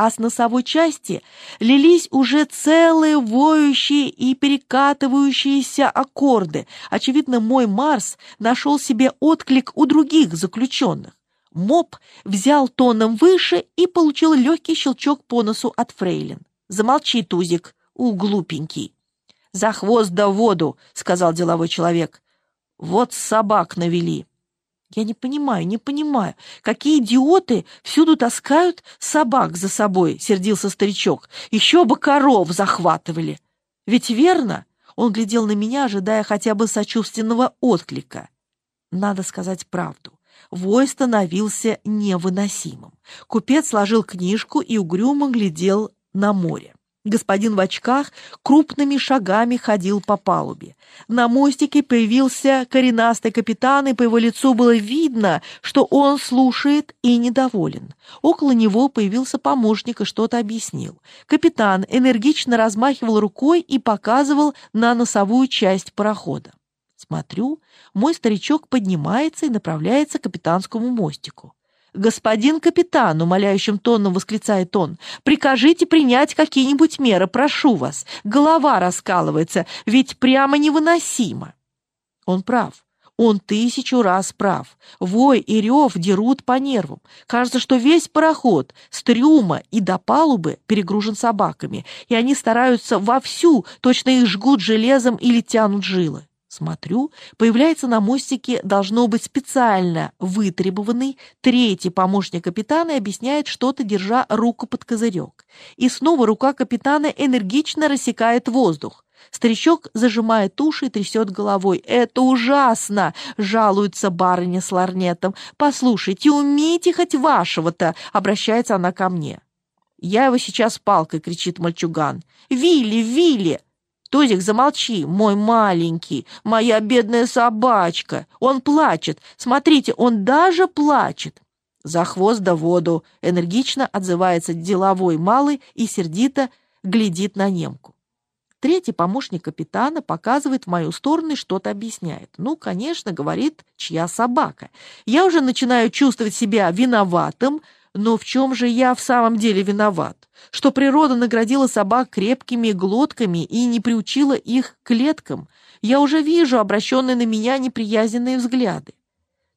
а с носовой части лились уже целые воющие и перекатывающиеся аккорды. Очевидно, мой Марс нашел себе отклик у других заключенных. Моб взял тоном выше и получил легкий щелчок по носу от фрейлин. «Замолчи, Тузик, у глупенький». «За хвост да воду», — сказал деловой человек. «Вот собак навели». Я не понимаю, не понимаю, какие идиоты всюду таскают собак за собой, сердился старичок. Еще бы коров захватывали. Ведь верно? Он глядел на меня, ожидая хотя бы сочувственного отклика. Надо сказать правду. Вой становился невыносимым. Купец сложил книжку и угрюмо глядел на море. Господин в очках крупными шагами ходил по палубе. На мостике появился коренастый капитан, и по его лицу было видно, что он слушает и недоволен. Около него появился помощник и что-то объяснил. Капитан энергично размахивал рукой и показывал на носовую часть парохода. Смотрю, мой старичок поднимается и направляется к капитанскому мостику. «Господин капитан», — умоляющим тоном восклицает он, — «прикажите принять какие-нибудь меры, прошу вас. Голова раскалывается, ведь прямо невыносимо». Он прав. Он тысячу раз прав. Вой и рев дерут по нервам. Кажется, что весь пароход с трюма и до палубы перегружен собаками, и они стараются вовсю, точно их жгут железом или тянут жилы. Смотрю, появляется на мостике, должно быть специально вытребованный, третий помощник капитана и объясняет что-то, держа руку под козырек. И снова рука капитана энергично рассекает воздух. Старичок зажимает уши и трясет головой. «Это ужасно!» — жалуется барыня с ларнетом. «Послушайте, умейте хоть вашего-то!» — обращается она ко мне. «Я его сейчас палкой!» — кричит мальчуган. «Вилли, Вилли!» Тозик, замолчи, мой маленький, моя бедная собачка. Он плачет. Смотрите, он даже плачет. За хвост да воду энергично отзывается деловой малый и сердито глядит на немку. Третий помощник капитана показывает в мою сторону и что-то объясняет. Ну, конечно, говорит, чья собака. Я уже начинаю чувствовать себя виноватым, но в чем же я в самом деле виноват? Что природа наградила собак крепкими глотками и не приучила их к клеткам? Я уже вижу обращенные на меня неприязненные взгляды.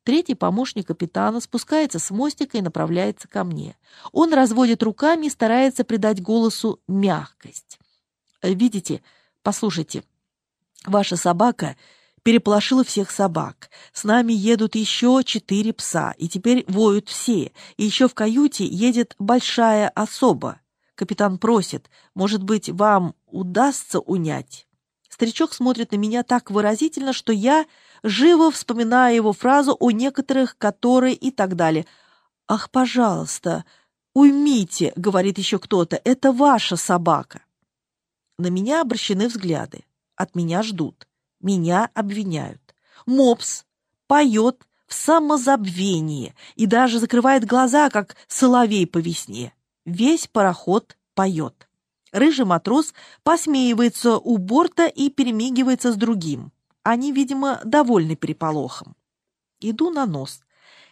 Третий помощник капитана спускается с мостика и направляется ко мне. Он разводит руками и старается придать голосу мягкость. «Видите, послушайте, ваша собака переполошила всех собак. С нами едут еще четыре пса, и теперь воют все. И еще в каюте едет большая особа. Капитан просит, может быть, вам удастся унять? Старичок смотрит на меня так выразительно, что я живо вспоминаю его фразу о некоторых, которые и так далее. «Ах, пожалуйста, уймите», — говорит еще кто-то, — «это ваша собака». На меня обращены взгляды, от меня ждут. Меня обвиняют. Мопс поет в самозабвении и даже закрывает глаза, как соловей по весне. Весь пароход поет. Рыжий матрос посмеивается у борта и перемигивается с другим. Они, видимо, довольны переполохом. Иду на нос.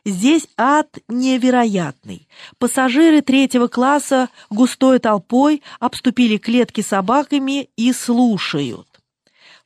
Здесь ад невероятный. Пассажиры третьего класса густой толпой обступили клетки собаками и слушают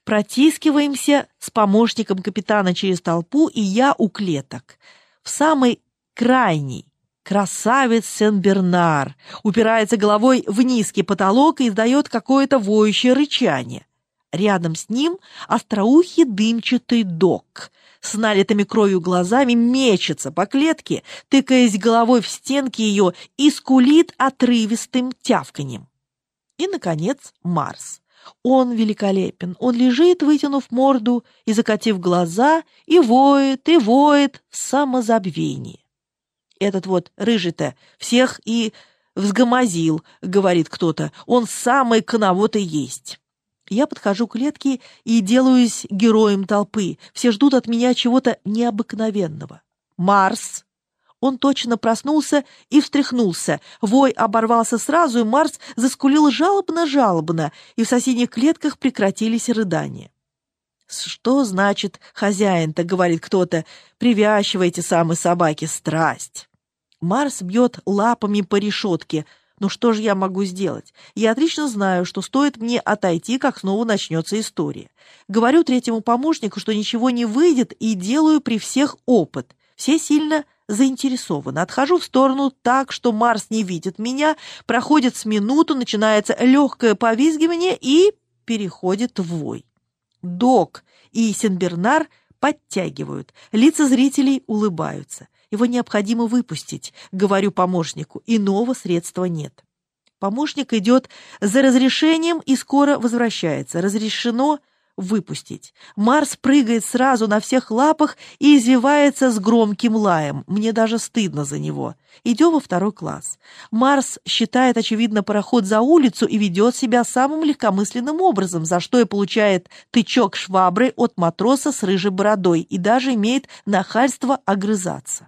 протискиваемся с помощником капитана через толпу, и я у клеток. В самый крайний красавец Сен-Бернар упирается головой в низкий потолок и издает какое-то воющее рычание. Рядом с ним остроухий дымчатый док с налитыми кровью глазами мечется по клетке, тыкаясь головой в стенки ее и скулит отрывистым тявканьем. И, наконец, Марс. Он великолепен. Он лежит, вытянув морду и закатив глаза, и воет, и воет в самозабвении. Этот вот рыжий-то всех и взгомозил, говорит кто-то. Он самый коновод и есть. Я подхожу к клетке и делаюсь героем толпы. Все ждут от меня чего-то необыкновенного. Марс он точно проснулся и встряхнулся. Вой оборвался сразу, и Марс заскулил жалобно-жалобно, и в соседних клетках прекратились рыдания. «Что значит хозяин-то?» — говорит кто-то. «Привязчивайте самой собаке страсть». Марс бьет лапами по решетке. Ну что же я могу сделать? Я отлично знаю, что стоит мне отойти, как снова начнется история. Говорю третьему помощнику, что ничего не выйдет, и делаю при всех опыт. Все сильно заинтересованы. Отхожу в сторону так, что Марс не видит меня, проходит с минуту, начинается легкое повизгивание и переходит в вой. Док и Сенбернар подтягивают, лица зрителей улыбаются. Его необходимо выпустить, говорю помощнику, иного средства нет. Помощник идет за разрешением и скоро возвращается. Разрешено выпустить. Марс прыгает сразу на всех лапах и извивается с громким лаем. Мне даже стыдно за него. Идем во второй класс. Марс считает, очевидно, пароход за улицу и ведет себя самым легкомысленным образом, за что и получает тычок швабры от матроса с рыжей бородой и даже имеет нахальство огрызаться.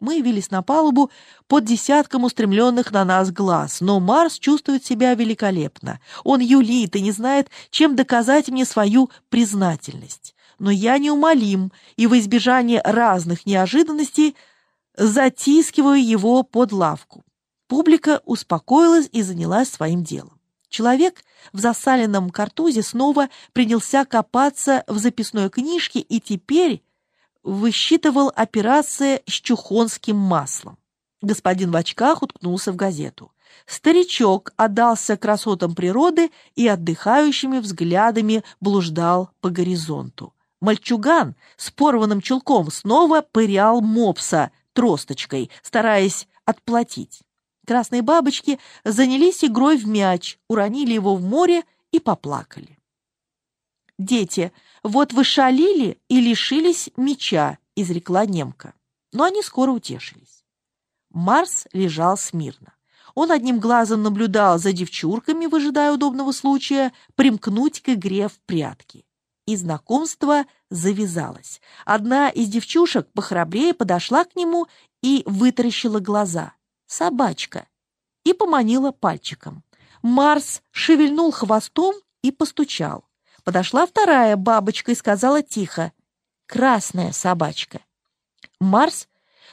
Мы явились на палубу под десятком устремленных на нас глаз, но Марс чувствует себя великолепно. Он юлит и не знает, чем доказать мне свою признательность. Но я неумолим, и в избежание разных неожиданностей затискиваю его под лавку. Публика успокоилась и занялась своим делом. Человек в засаленном картузе снова принялся копаться в записной книжке и теперь высчитывал операции с чухонским маслом. Господин в очках уткнулся в газету. Старичок отдался красотам природы и отдыхающими взглядами блуждал по горизонту. Мальчуган с порванным чулком снова пырял мопса тросточкой, стараясь отплатить. Красные бабочки занялись игрой в мяч, уронили его в море и поплакали. «Дети, вот вы шалили и лишились меча», — изрекла немка. Но они скоро утешились. Марс лежал смирно. Он одним глазом наблюдал за девчурками, выжидая удобного случая примкнуть к игре в прятки. И знакомство завязалось. Одна из девчушек похрабрее подошла к нему и вытаращила глаза. «Собачка!» и поманила пальчиком. Марс шевельнул хвостом и постучал. Подошла вторая бабочка и сказала тихо «Красная собачка». Марс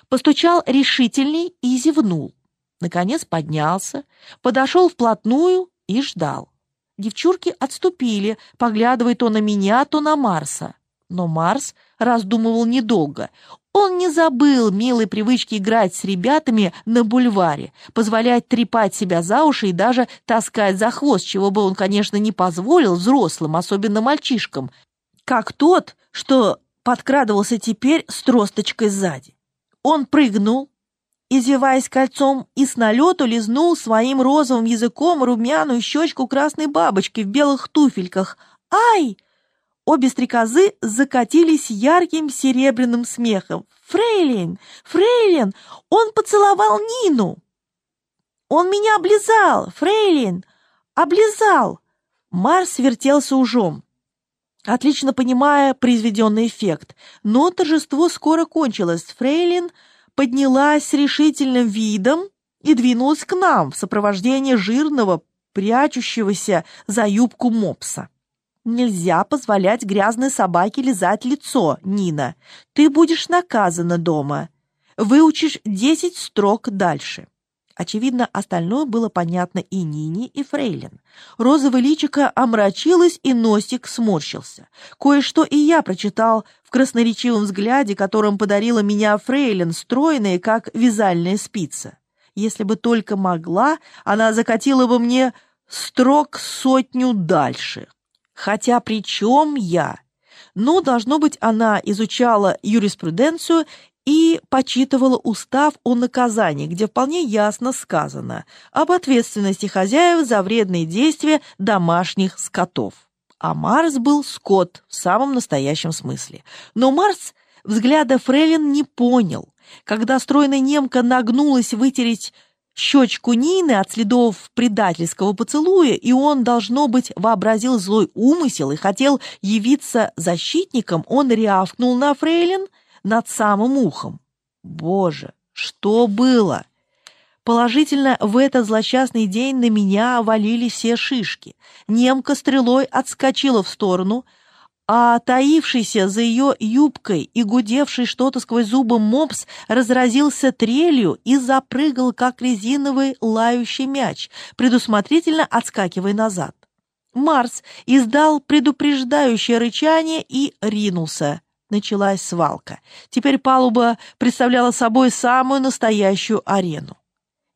постучал решительней и зевнул. Наконец поднялся, подошел вплотную и ждал. Девчурки отступили, поглядывая то на меня, то на Марса. Но Марс раздумывал недолго. Он не забыл милой привычки играть с ребятами на бульваре, позволять трепать себя за уши и даже таскать за хвост, чего бы он, конечно, не позволил взрослым, особенно мальчишкам, как тот, что подкрадывался теперь с тросточкой сзади. Он прыгнул, извиваясь кольцом, и с налету лизнул своим розовым языком румяную щечку красной бабочки в белых туфельках. «Ай!» Обе стрекозы закатились ярким серебряным смехом. «Фрейлин! Фрейлин! Он поцеловал Нину!» «Он меня облизал! Фрейлин! Облизал!» Марс вертелся ужом, отлично понимая произведенный эффект. Но торжество скоро кончилось. Фрейлин поднялась решительным видом и двинулась к нам в сопровождении жирного, прячущегося за юбку мопса. Нельзя позволять грязной собаке лизать лицо, Нина. Ты будешь наказана дома. Выучишь десять строк дальше. Очевидно, остальное было понятно и Нине, и Фрейлин. Розовое личико омрачилось, и носик сморщился. Кое-что и я прочитал в красноречивом взгляде, которым подарила меня Фрейлин, стройная, как вязальная спица. Если бы только могла, она закатила бы мне строк сотню дальше. Хотя при чем я? Ну, должно быть, она изучала юриспруденцию и почитывала устав о наказании, где вполне ясно сказано об ответственности хозяев за вредные действия домашних скотов. А Марс был скот в самом настоящем смысле. Но Марс взгляда Фрейлин не понял. Когда стройная немка нагнулась вытереть щечку Нины от следов предательского поцелуя, и он, должно быть, вообразил злой умысел и хотел явиться защитником, он рявкнул на фрейлин над самым ухом. Боже, что было? Положительно, в этот злосчастный день на меня валили все шишки. Немка стрелой отскочила в сторону, а таившийся за ее юбкой и гудевший что-то сквозь зубы мопс разразился трелью и запрыгал, как резиновый лающий мяч, предусмотрительно отскакивая назад. Марс издал предупреждающее рычание и ринулся. Началась свалка. Теперь палуба представляла собой самую настоящую арену.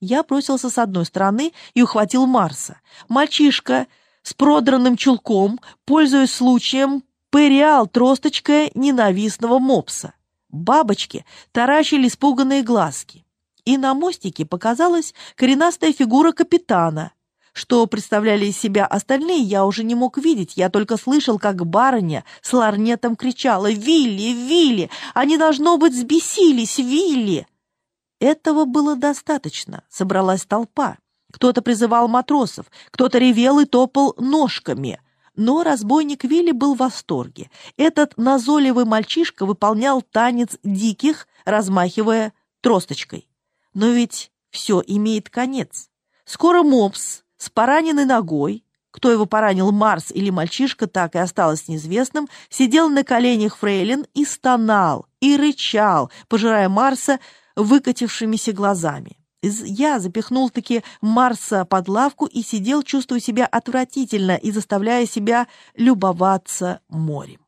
Я бросился с одной стороны и ухватил Марса. Мальчишка с продранным чулком, пользуясь случаем, пырял тросточкой ненавистного мопса. Бабочки таращили испуганные глазки. И на мостике показалась коренастая фигура капитана. Что представляли из себя остальные, я уже не мог видеть. Я только слышал, как барыня с ларнетом кричала «Вилли! Вилли! Они, должно быть, сбесились! Вилли!» Этого было достаточно. Собралась толпа. Кто-то призывал матросов, кто-то ревел и топал ножками. Но разбойник Вилли был в восторге. Этот назойливый мальчишка выполнял танец диких, размахивая тросточкой. Но ведь все имеет конец. Скоро мопс с пораненной ногой, кто его поранил, Марс или мальчишка, так и осталось неизвестным, сидел на коленях Фрейлин и стонал, и рычал, пожирая Марса выкатившимися глазами. Я запихнул-таки Марса под лавку и сидел, чувствуя себя отвратительно и заставляя себя любоваться морем.